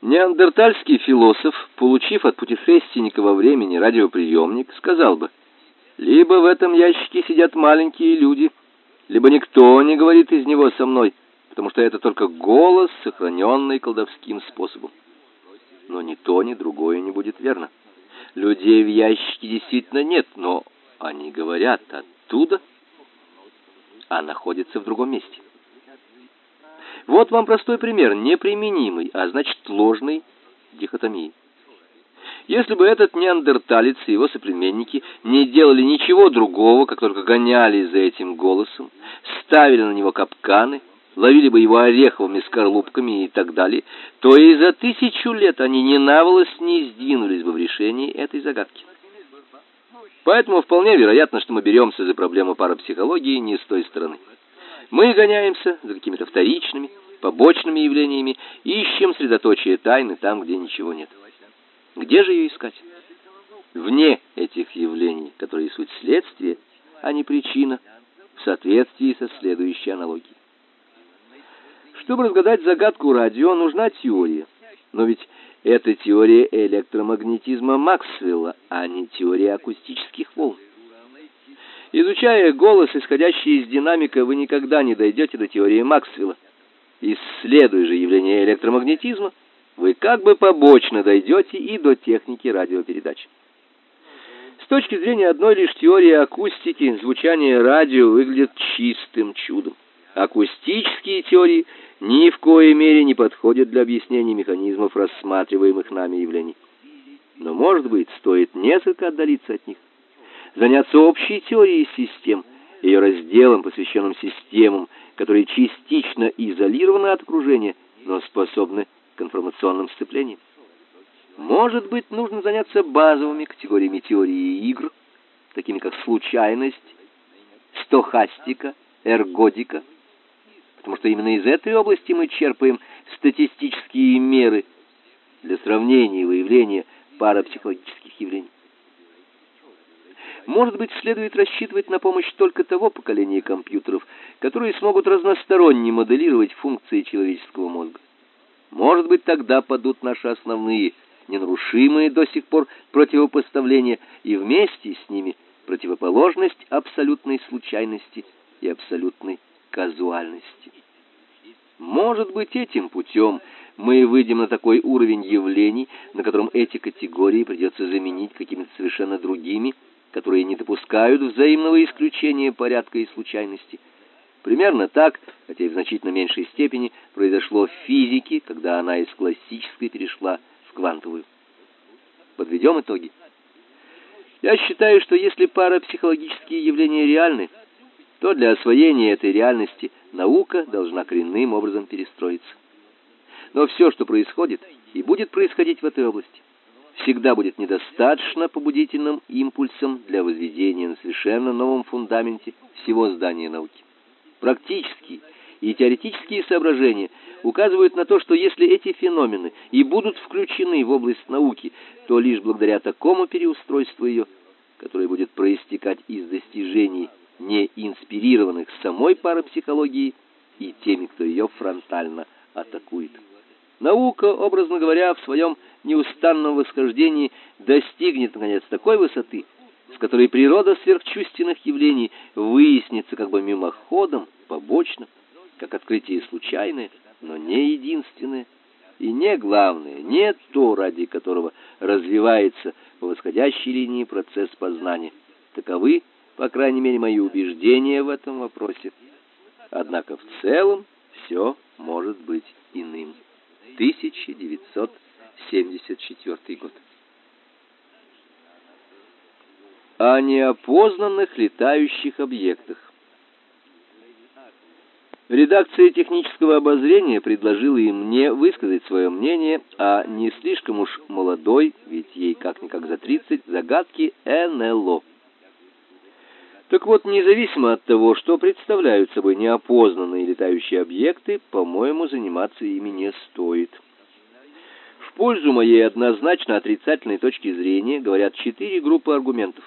Неандертальский философ, получив от путешественника во времени радиоприемник, сказал бы, «Либо в этом ящике сидят маленькие люди, либо никто не говорит из него со мной, потому что это только голос, сохраненный колдовским способом». Но ни то, ни другое не будет верно. Людей в ящике действительно нет, но они говорят оттуда, а находятся в другом месте. Вот вам простой пример неприменимый, а значит ложной дихотомии. Если бы этот неандерталец и его соплеменники не делали ничего другого, как только гонялись за этим голосом, ставили на него капканы, ловили бы его ореховыми скорлупками и так далее, то и за тысячу лет они ни на волос не сдвинулись бы в решении этой загадки. Поэтому вполне вероятно, что мы беремся за проблему парапсихологии не с той стороны. Мы гоняемся за какими-то вторичными, побочными явлениями, ищем средоточие тайны там, где ничего нет. Где же ее искать? Вне этих явлений, которые суть следствие, а не причина, в соответствии со следующей аналогией. Чтобы разгадать загадку радио, нужна теория. Но ведь это теория электромагнетизма Максвелла, а не теория акустических волн. Изучая голос, исходящий из динамика, вы никогда не дойдете до теории Максвелла. Исследуя же явление электромагнетизма, вы как бы побочно дойдете и до техники радиопередач. С точки зрения одной лишь теории акустики, звучание радио выглядит чистым чудом. Акустические теории ни в коей мере не подходят для объяснения механизмов рассматриваемых нами явлений. Но, может быть, стоит несколько отдалиться от них заняться общей теорией систем, ее разделом, посвященным системам, которые частично изолированы от окружения, но способны к информационным сцеплениям. Может быть, нужно заняться базовыми категориями теории игр, такими как случайность, стохастика, эргодика, потому что именно из этой области мы черпаем статистические меры для сравнения и выявления парапсихологических явлений. Может быть, следует рассчитывать на помощь только того поколения компьютеров, которые смогут разносторонне моделировать функции человеческого мозга. Может быть, тогда падут наши основные, ненарушимые до сих пор противопоставления, и вместе с ними противоположность абсолютной случайности и абсолютной казуальности. Может быть, этим путем мы выйдем на такой уровень явлений, на котором эти категории придется заменить какими-то совершенно другими, которые не допускают взаимного исключения порядка и случайности. Примерно так, хотя и в значительно меньшей степени, произошло в физике, когда она из классической перешла в квантовую. Подведем итоги. Я считаю, что если парапсихологические явления реальны, то для освоения этой реальности наука должна коренным образом перестроиться. Но все, что происходит и будет происходить в этой области, всегда будет недостаточно побудительным импульсом для возведения на совершенно новом фундаменте всего здания науки. Практические и теоретические соображения указывают на то, что если эти феномены и будут включены в область науки, то лишь благодаря такому переустройству ее, которое будет проистекать из достижений, не инспирированных самой парапсихологией и теми, кто ее фронтально атакует. Наука, образно говоря, в своем неустанном восхождении достигнет наконец такой высоты, с которой природа сверхчувственных явлений выяснится как бы мимоходом, побочно, как открытие случайное, но не единственное и не главное, не то, ради которого развивается по восходящей линии процесс познания. Таковы, по крайней мере, мои убеждения в этом вопросе. Однако в целом все может быть иным. 1974 год. О неопознанных летающих объектах. Редакция технического обозрения предложила и мне высказать свое мнение о не слишком уж молодой, ведь ей как-никак за 30, загадке НЛО. Так вот, независимо от того, что представляют собой неопознанные летающие объекты, по-моему, заниматься ими не стоит. В пользу моей однозначно отрицательной точки зрения говорят четыре группы аргументов.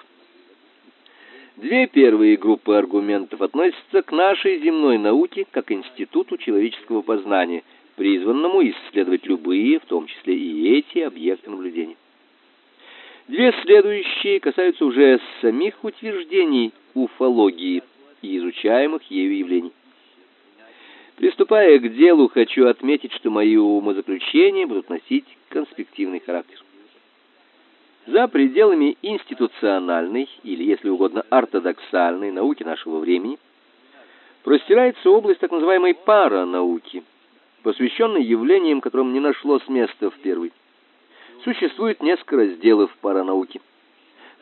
Две первые группы аргументов относятся к нашей земной науке как институту человеческого познания, призванному исследовать любые, в том числе эти объекты наблюдения. Две следующие касаются уже самих утверждений уфологии и изучаемых ею явлений. Приступая к делу, хочу отметить, что мои умозаключения будут носить конспективный характер. За пределами институциональной, или, если угодно, ортодоксальной науки нашего времени, простирается область так называемой паранауки, посвященной явлениям, которым не нашлось места в первой. Существует несколько разделов паранауки.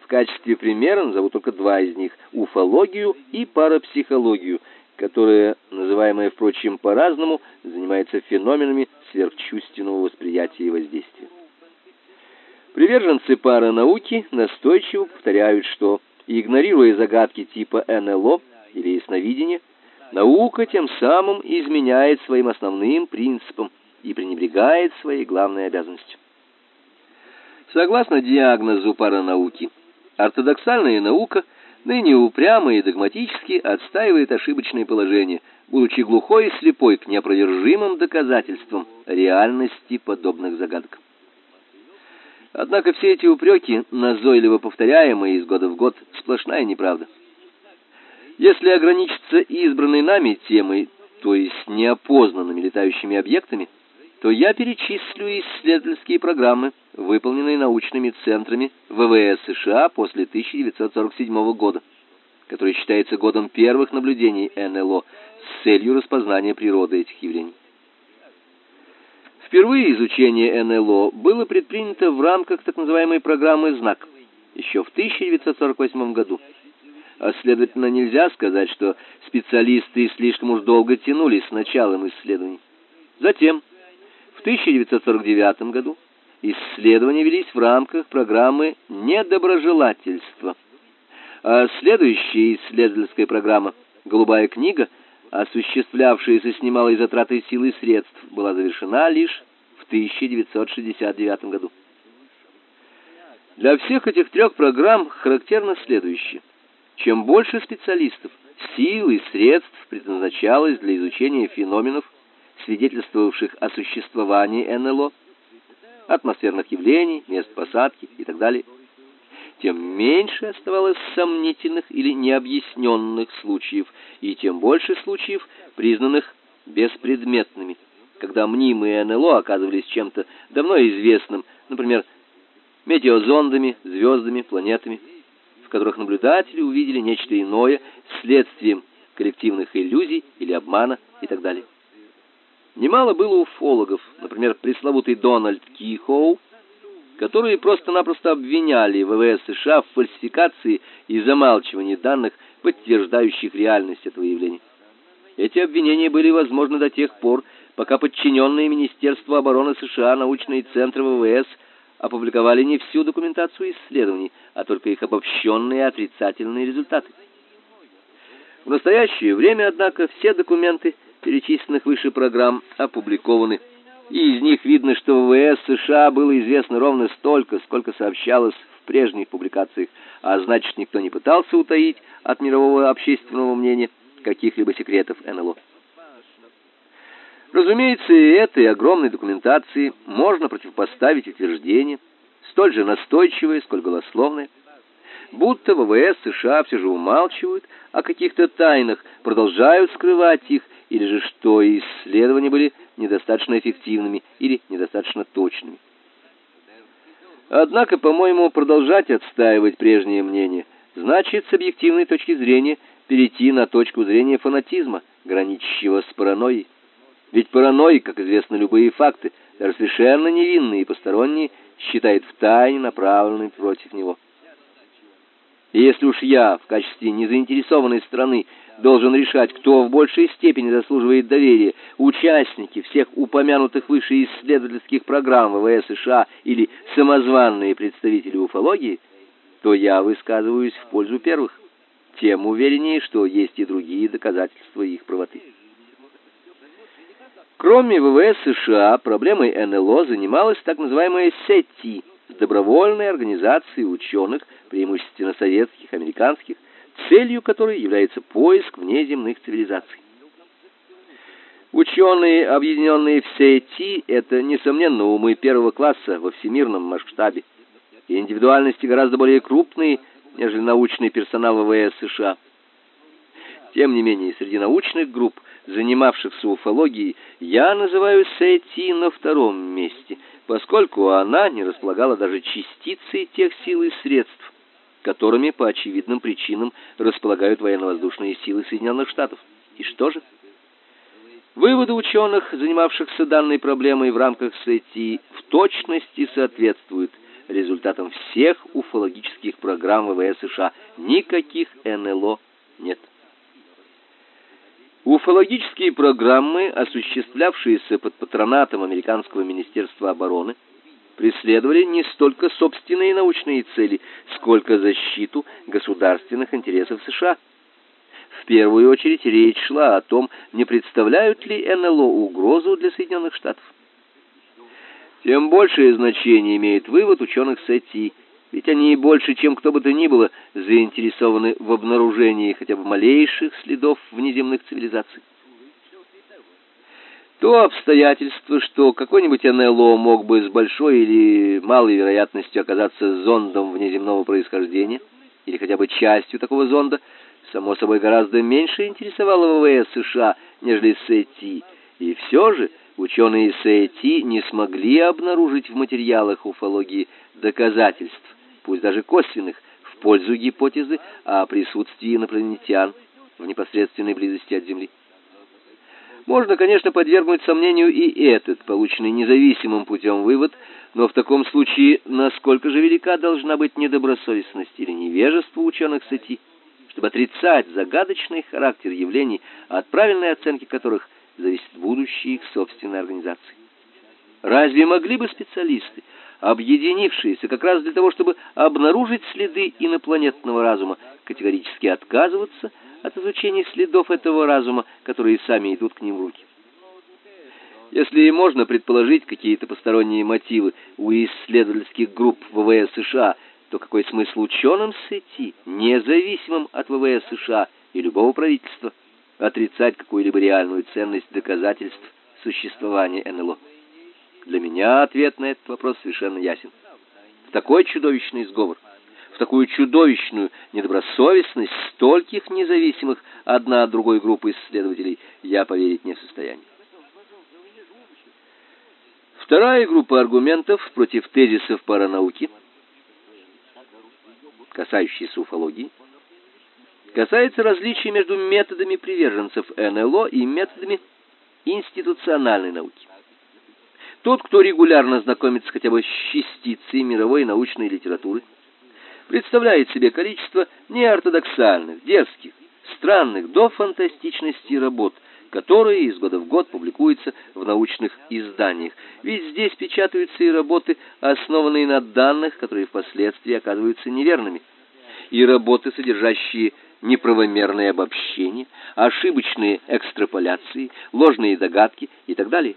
Качестве примера назову только два из них – уфологию и парапсихологию, которая, называемая, впрочем, по-разному, занимается феноменами сверхчувственного восприятия и воздействия. Приверженцы паранауки настойчиво повторяют, что, игнорируя загадки типа НЛО или ясновидения, наука тем самым изменяет своим основным принципам и пренебрегает своей главной обязанностью. Согласно диагнозу паранауки, ортодоксальная наука ныне упрямо и догматически отстаивает ошибочные положения, будучи глухой и слепой к неопровержимым доказательствам реальности подобных загадок. Однако все эти упреки, назойливо повторяемые из года в год, сплошная неправда. Если ограничиться избранной нами темой, то есть неопознанными летающими объектами, то я перечислю исследовательские программы, выполненные научными центрами ВВС США после 1947 года, который считается годом первых наблюдений НЛО с целью распознания природы этих явлений. Впервые изучение НЛО было предпринято в рамках так называемой программы «Знак» еще в 1948 году. А следовательно, нельзя сказать, что специалисты слишком уж долго тянули с началом исследований. Затем, в 1949 году, исследования велись в рамках программы «Недоброжелательство». А следующая исследовательская программа «Голубая книга» осуществлявшаяся с немалой затратой сил и средств, была завершена лишь в 1969 году. Для всех этих трех программ характерно следующее. Чем больше специалистов, сил и средств предназначалось для изучения феноменов, свидетельствовавших о существовании НЛО, атмосферных явлений, мест посадки и так далее, тем меньше оставалось сомнительных или необъясненных случаев, и тем больше случаев, признанных беспредметными, когда мнимые НЛО оказывались чем-то давно известным, например, метеозондами, звездами, планетами, в которых наблюдатели увидели нечто иное следствием коллективных иллюзий или обмана и так далее. Немало было уфологов, например, пресловутый Дональд Кихоу, которые просто-напросто обвиняли ВВС США в фальсификации и замалчивании данных, подтверждающих реальность этого явления. Эти обвинения были возможны до тех пор, пока подчиненные Министерству обороны США научные центры ВВС опубликовали не всю документацию исследований, а только их обобщенные отрицательные результаты. В настоящее время, однако, все документы перечисленных выше программ опубликованы. И из них видно, что ВВС США было известно ровно столько, сколько сообщалось в прежних публикациях, а значит, никто не пытался утаить от мирового общественного мнения каких-либо секретов НЛО. Разумеется, и этой огромной документации можно противопоставить утверждение, столь же настойчивое, сколь голословное, будто ВВС США все же умалчивают о каких-то тайнах, продолжают скрывать их, или же что исследования были недостаточно эффективными или недостаточно точными. Однако, по-моему, продолжать отстаивать прежнее мнение значит с объективной точки зрения перейти на точку зрения фанатизма, граничащего с паранойей. Ведь паранойя, как известно, любые факты, даже совершенно невинные и посторонние, считает в тайне направленными против него. И если уж я в качестве незаинтересованной страны должен решать, кто в большей степени заслуживает доверия, участники всех упомянутых выше исследовательских программ ВВС США или самозванные представители уфологии, то я высказываюсь в пользу первых, тем увереннее, что есть и другие доказательства их правоты. Кроме ВВС США, проблемой НЛО занималась так называемая СЕТИ, добровольная организация ученых, преимущественно советских, американских, целью которой является поиск внеземных цивилизаций. Ученые, объединенные в сети, это, несомненно, умы первого класса во всемирном масштабе, и индивидуальности гораздо более крупные, нежели научный персонал ВВС США. Тем не менее, среди научных групп, занимавшихся уфологией, я называю сети на втором месте, поскольку она не располагала даже частицей тех сил и средств, которыми по очевидным причинам располагают военно-воздушные силы Соединенных Штатов. И что же? Выводы ученых, занимавшихся данной проблемой в рамках СЭТИ, в точности соответствуют результатам всех уфологических программ ВВС США. Никаких НЛО нет. Уфологические программы, осуществлявшиеся под патронатом американского министерства обороны, преследовали не столько собственные научные цели, сколько защиту государственных интересов США. В первую очередь речь шла о том, не представляют ли НЛО угрозу для Соединенных Штатов. Тем большее значение имеет вывод ученых СЭТИ, ведь они больше, чем кто бы то ни было, заинтересованы в обнаружении хотя бы малейших следов внеземных цивилизаций. То обстоятельство, что какой-нибудь НЛО мог бы с большой или малой вероятностью оказаться зондом внеземного происхождения, или хотя бы частью такого зонда, само собой гораздо меньше интересовало ВВС США, нежели СЭТИ. И все же ученые СЭТИ не смогли обнаружить в материалах уфологии доказательств, пусть даже косвенных, в пользу гипотезы о присутствии инопланетян в непосредственной близости от Земли. Можно, конечно, подвергнуть сомнению и этот, полученный независимым путем вывод, но в таком случае насколько же велика должна быть недобросовестность или невежество ученых сети, чтобы отрицать загадочный характер явлений, от правильной оценки которых зависит будущее их собственной организации. Разве могли бы специалисты, объединившиеся как раз для того, чтобы обнаружить следы инопланетного разума, категорически отказываться от изучения следов этого разума, которые сами идут к ним в руки? Если и можно предположить какие-то посторонние мотивы у исследовательских групп ВВС США, то какой смысл ученым сети, независимым от ВВС США и любого правительства, отрицать какую-либо реальную ценность доказательств существования НЛО? Для меня ответ на этот вопрос совершенно ясен. Такой чудовищный сговор, такую чудовищную недобросовестность стольких независимых одна от другой группы исследователей я поверить не в состоянии. Вторая группа аргументов против тезисов паранауки, касающиеся уфологии, касается различий между методами приверженцев НЛО и методами институциональной науки. Тот, кто регулярно знакомится хотя бы с частицей мировой научной литературы, представляет себе количество неортодоксальных, дерзких, странных до фантастичности работ, которые из года в год публикуются в научных изданиях. Ведь здесь печатаются и работы, основанные на данных, которые впоследствии оказываются неверными, и работы, содержащие неправомерные обобщения, ошибочные экстраполяции, ложные догадки и так далее.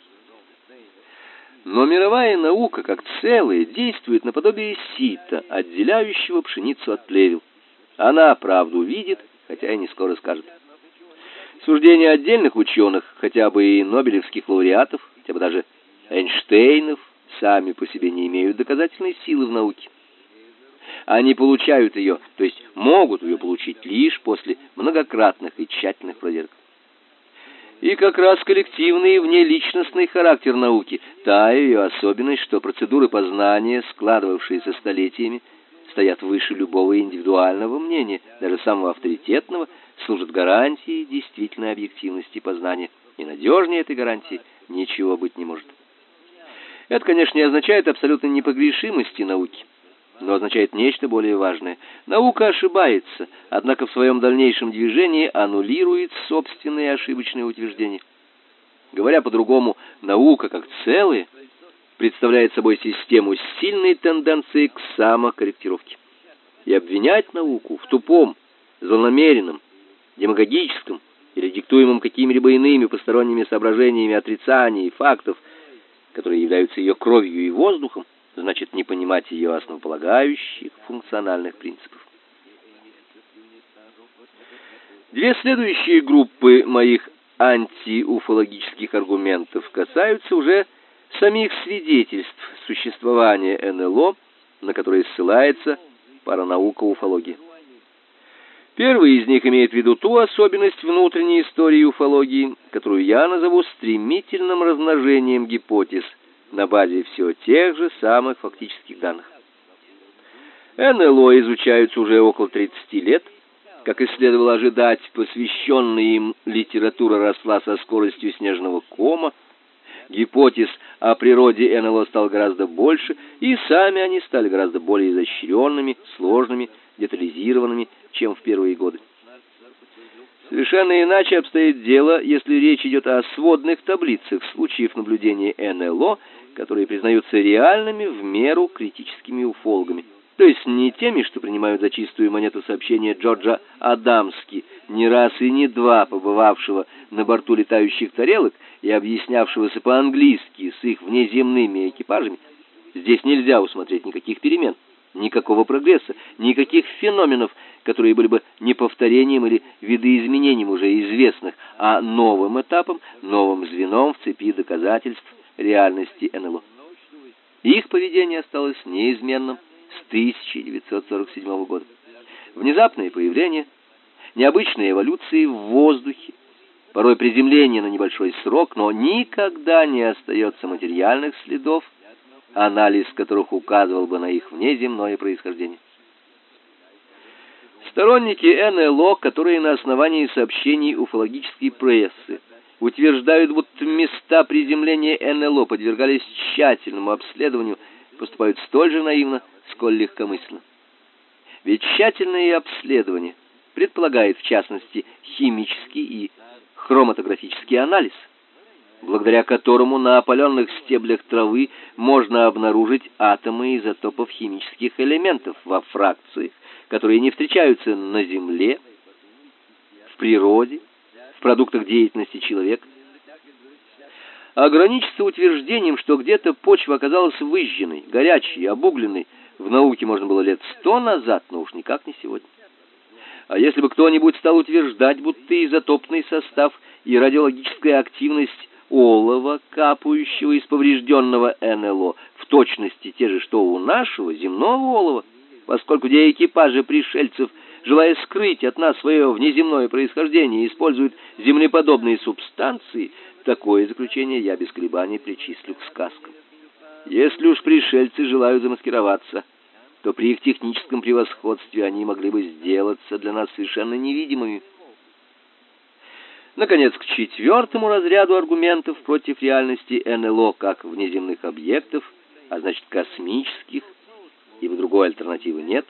Но мировая наука как целое действует наподобие сита, отделяющего пшеницу от плевел. Она правду видит, хотя и не скоро скажет. Суждения отдельных ученых, хотя бы и нобелевских лауреатов, хотя бы даже Эйнштейнов, сами по себе не имеют доказательной силы в науке. Они получают ее, то есть могут ее получить лишь после многократных и тщательных проверок. И как раз коллективный и внеличностный характер науки, та ее особенность, что процедуры познания, складывавшиеся столетиями, стоят выше любого индивидуального мнения, даже самого авторитетного, служат гарантией действительной объективности познания. И надежнее этой гарантии ничего быть не может. Это, конечно, не означает абсолютной непогрешимости науки но означает нечто более важное. Наука ошибается, однако в своем дальнейшем движении аннулирует собственные ошибочные утверждения. Говоря по-другому, наука как целое представляет собой систему сильной тенденцией к самокорректировке. И обвинять науку в тупом, злонамеренном, демагогическом или диктуемом какими-либо иными посторонними соображениями отрицании фактов, которые являются ее кровью и воздухом, значит не понимать ее основополагающих функциональных принципов. Две следующие группы моих антиуфологических аргументов касаются уже самих свидетельств существования НЛО, на которые ссылается паранаука уфологии. Первый из них имеет в виду ту особенность внутренней истории уфологии, которую я назову стремительным размножением гипотез на базе все тех же самых фактических данных. НЛО изучаются уже около 30 лет, как и следовало ожидать, посвященная им литература росла со скоростью снежного кома, гипотез о природе НЛО стало гораздо больше, и сами они стали гораздо более изощренными, сложными, детализированными, чем в первые годы. Совершенно иначе обстоит дело, если речь идет о сводных таблицах случаев наблюдения НЛО, которые признаются реальными в меру критическими уфологами то есть не теми, что принимают за чистую монету сообщения Джорджа Адамски, не раз и не два побывавшего на борту летающих тарелок и объяснявшегося по-английски с их внеземными экипажами. Здесь нельзя усмотреть никаких перемен, никакого прогресса, никаких феноменов, которые были бы не повторением или видоизменением уже известных, а новым этапом, новым звеном в цепи доказательств реальности НЛО. Их поведение осталось неизменным с 1947 года. Внезапное появление, необычные эволюции в воздухе, порой приземление на небольшой срок, но никогда не остается материальных следов, анализ которых указывал бы на их внеземное происхождение. Сторонники НЛО, которые на основании сообщений уфологической прессы утверждают, будто места приземления НЛО подвергались тщательному обследованию, поступают столь же наивно, сколь легкомысленно. Ведь тщательное обследование предполагает, в частности, химический и хроматографический анализ, благодаря которому на опаленных стеблях травы можно обнаружить атомы изотопов химических элементов во фракциях, которые не встречаются на Земле, в природе, продуктах деятельности человека. Ограничиться утверждением, что где-то почва оказалась выжженной, горячей, обугленной, в науке можно было лет сто назад, но уж никак не сегодня. А если бы кто-нибудь стал утверждать, будто изотопный состав и радиологическая активность олова, капающего из поврежденного НЛО, в точности те же, что у нашего земного олова, поскольку где экипажи пришельцев, желая скрыть от нас свое внеземное происхождение, используют землеподобные субстанции, такое заключение я без колебаний причислю к сказкам. Если уж пришельцы желают замаскироваться, то при их техническом превосходстве они могли бы сделаться для нас совершенно невидимыми. Наконец, к четвертому разряду аргументов против реальности НЛО как внеземных объектов, а значит космических, ибо другой альтернативы нет,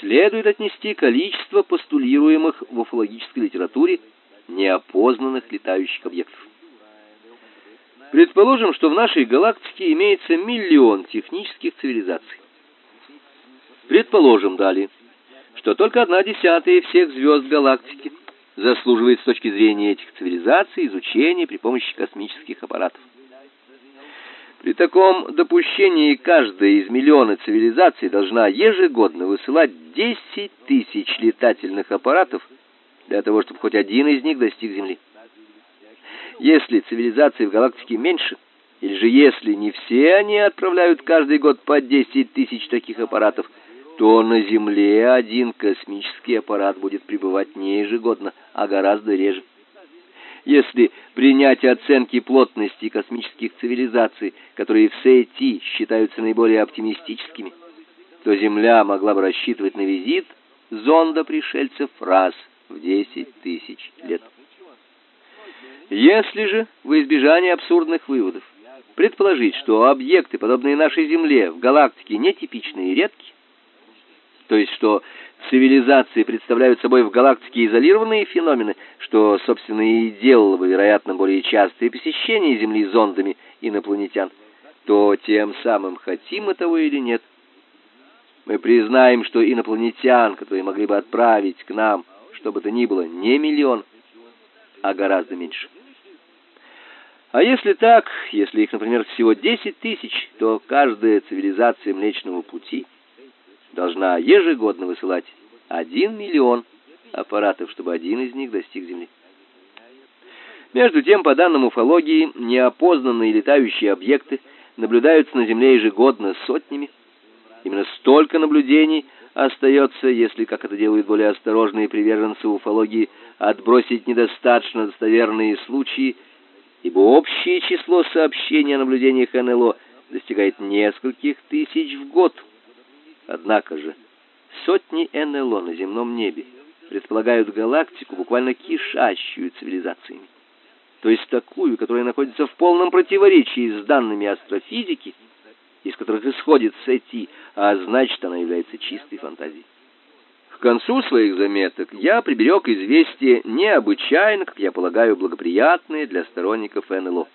следует отнести количество постулируемых в уфологической литературе неопознанных летающих объектов. Предположим, что в нашей галактике имеется миллион технических цивилизаций. Предположим далее, что только одна десятая всех звезд галактики заслуживает с точки зрения этих цивилизаций изучения при помощи космических аппаратов. При таком допущении каждая из миллиона цивилизаций должна ежегодно высылать 10 тысяч летательных аппаратов для того, чтобы хоть один из них достиг Земли. Если цивилизаций в галактике меньше, или же если не все они отправляют каждый год по 10 тысяч таких аппаратов, то на Земле один космический аппарат будет прибывать не ежегодно, а гораздо реже. Если принять оценки плотности космических цивилизаций, которые в СЭТИ считаются наиболее оптимистическими, то Земля могла бы рассчитывать на визит зонда пришельцев раз в 10 тысяч лет. Если же, в избежание абсурдных выводов, предположить, что объекты, подобные нашей Земле, в галактике нетипичные и редкие, то есть что цивилизации представляют собой в галактике изолированные феномены, что, собственно, и делало бы, вероятно, более частые посещения Земли зондами инопланетян, то тем самым, хотим мы того или нет, мы признаем, что инопланетян, которые могли бы отправить к нам, что бы то ни было, не миллион, а гораздо меньше. А если так, если их, например, всего 10 тысяч, то каждая цивилизация Млечного Пути должна ежегодно высылать 1 миллион аппаратов, чтобы один из них достиг Земли. Между тем, по данным уфологии, неопознанные летающие объекты наблюдаются на Земле ежегодно сотнями. Именно столько наблюдений остается, если, как это делают более осторожные приверженцы уфологии, отбросить недостаточно достоверные случаи, ибо общее число сообщений о наблюдениях НЛО достигает нескольких тысяч в год. Однако же сотни НЛО на земном небе предполагают галактику, буквально кишащую цивилизациями то есть такую, которая находится в полном противоречии с данными астрофизики, из которых исходит сети, а значит, она является чистой фантазией. К концу своих заметок я приберег известие необычайно, как я полагаю, благоприятное для сторонников НЛО.